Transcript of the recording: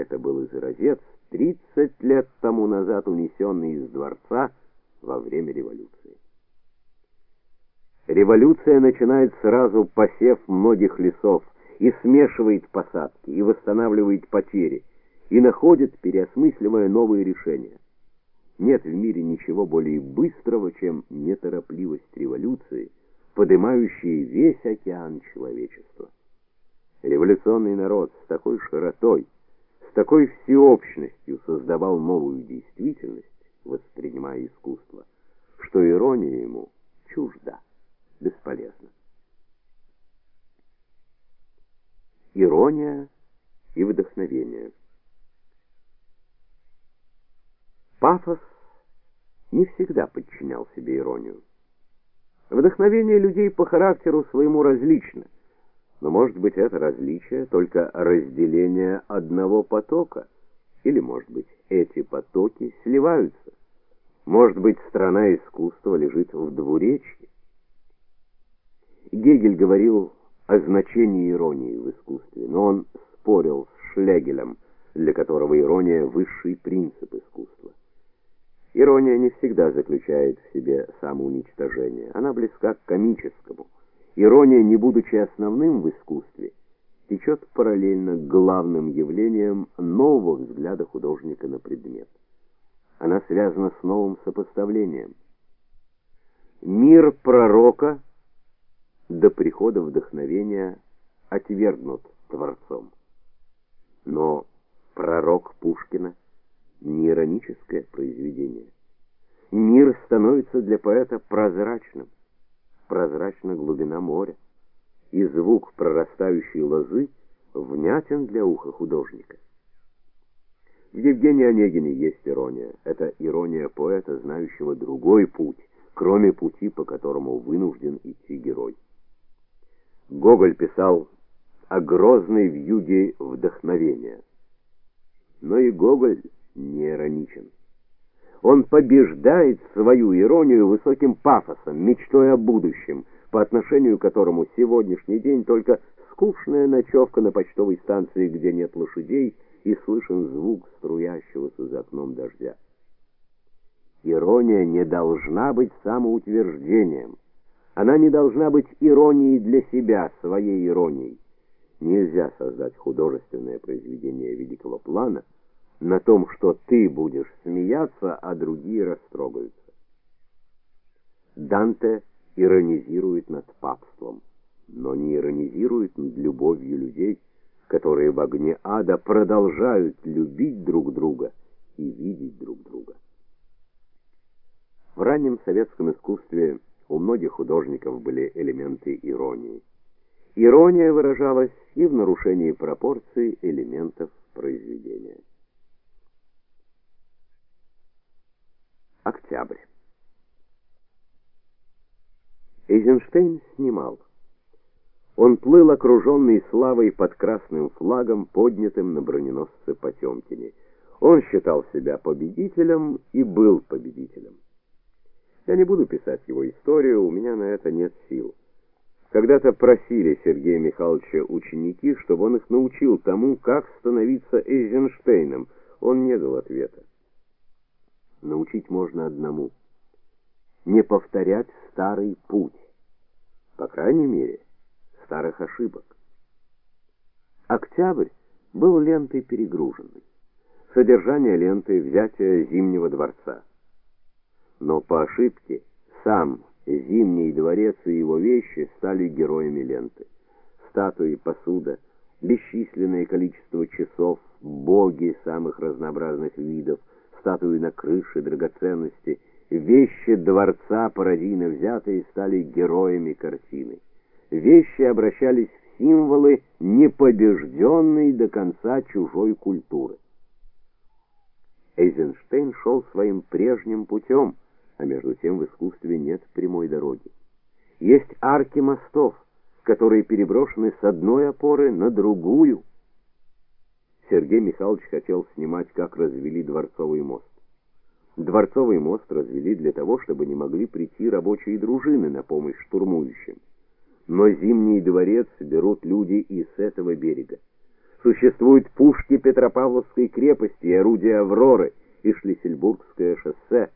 Это был изразец, 30 лет тому назад унесенный из дворца во время революции. Революция начинает сразу посев многих лесов и смешивает посадки, и восстанавливает потери, и находит, переосмысливая новые решения. Нет в мире ничего более быстрого, чем неторопливость революции, поднимающая весь океан человечества. Революционный народ с такой широтой, с такой всеобщностью создавал новую действительность, воспринимая искусство, что ирония ему чужда, бесполезна. Ирония и вдохновение. Пафос не всегда подчинял себе иронию. Вдохновение людей по характеру своему различно, но может быть это различие только разделение одного потока, или может быть эти потоки сливаются. Может быть, страна искусства лежит в двуречье. Гегель говорил о значении иронии в искусстве, но он спорил с Шлегелем, для которого ирония высший принцип искусства. Ирония не всегда заключает в себе самоуничтожение. Она близка к комическому. Ирония, не будучи основным в искусстве, течет параллельно к главным явлениям нового взгляда художника на предмет. Она связана с новым сопоставлением. Мир пророка до прихода вдохновения отвергнут Творцом. Но пророк Пушкина не ироническое произведение. Мир становится для поэта прозрачным. Прозрачна глубина моря, и звук прорастающей лозы внятен для уха художника. В Евгении Онегине есть ирония. Это ирония поэта, знающего другой путь, кроме пути, по которому вынужден идти герой. Гоголь писал о грозной вьюге вдохновения. Но и Гоголь не ироничен. Он побеждает свою иронию высоким пафосом, мечтой о будущем, по отношению к которому сегодняшний день только скучная ночевка на почтовой станции, где нет лошадей, и слышен звук струящегося за окном дождя. Ирония не должна быть самоутверждением. Она не должна быть иронией для себя, своей иронией. Нельзя создать художественное произведение великого плана, на том, что ты будешь смеяться, а другие растрогаются. Данте иронизирует над папством, но не иронизирует над любовью людей, которые в огне ада продолжают любить друг друга и видеть друг друга. В раннем советском искусстве у многих художников были элементы иронии. Ирония выражалась и в нарушении пропорций элементов произведения. Октябрь. Эйзенштейн снимал. Он плыл окруженный славой под красным флагом, поднятым на броненосце Потемкине. Он считал себя победителем и был победителем. Я не буду писать его историю, у меня на это нет сил. Когда-то просили Сергея Михайловича ученики, чтобы он их научил тому, как становиться Эйзенштейном. Он не дал ответа научить можно одному не повторять старый путь, по крайней мере, старых ошибок. Октябрь был лентой перегруженной. Содержание ленты взятие Зимнего дворца. Но по ошибке сам Зимний дворец и его вещи стали героями ленты. Статуи, посуда, бесчисленное количество часов, боги самых разнообразных видов, статуи на крыше, драгоценности, вещи дворца пародийно взятые стали героями картины. Вещи обращались в символы непобежденной до конца чужой культуры. Эйзенштейн шел своим прежним путем, а между тем в искусстве нет прямой дороги. Есть арки мостов, которые переброшены с одной опоры на другую. Сергей Михайлович хотел снимать, как развели Дворцовый мост. Дворцовый мост развели для того, чтобы не могли прийти рабочие дружины на помощь штурмующим. Но Зимний дворец берут люди и с этого берега. Существуют пушки Петропавловской крепости и орудия Авроры и Шлиссельбургское шоссе.